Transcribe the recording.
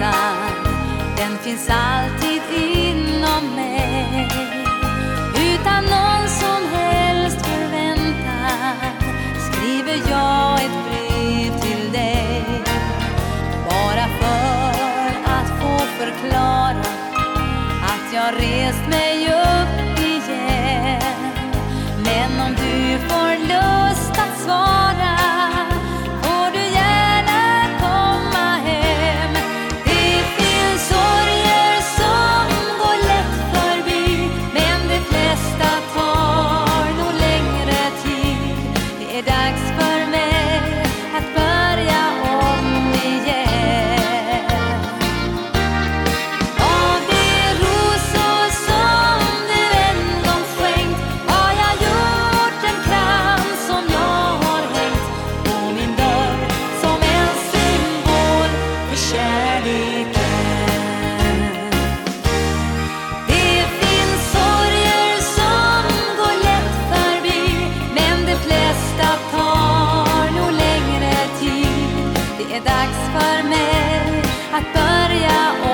längtan den finns alltid inom mig. Utan någon som helst förväntan skriver jag ett brev till dig. Bara för att få förklara att jag rest mig upp igen. Men om du får lust dags för mig att börja om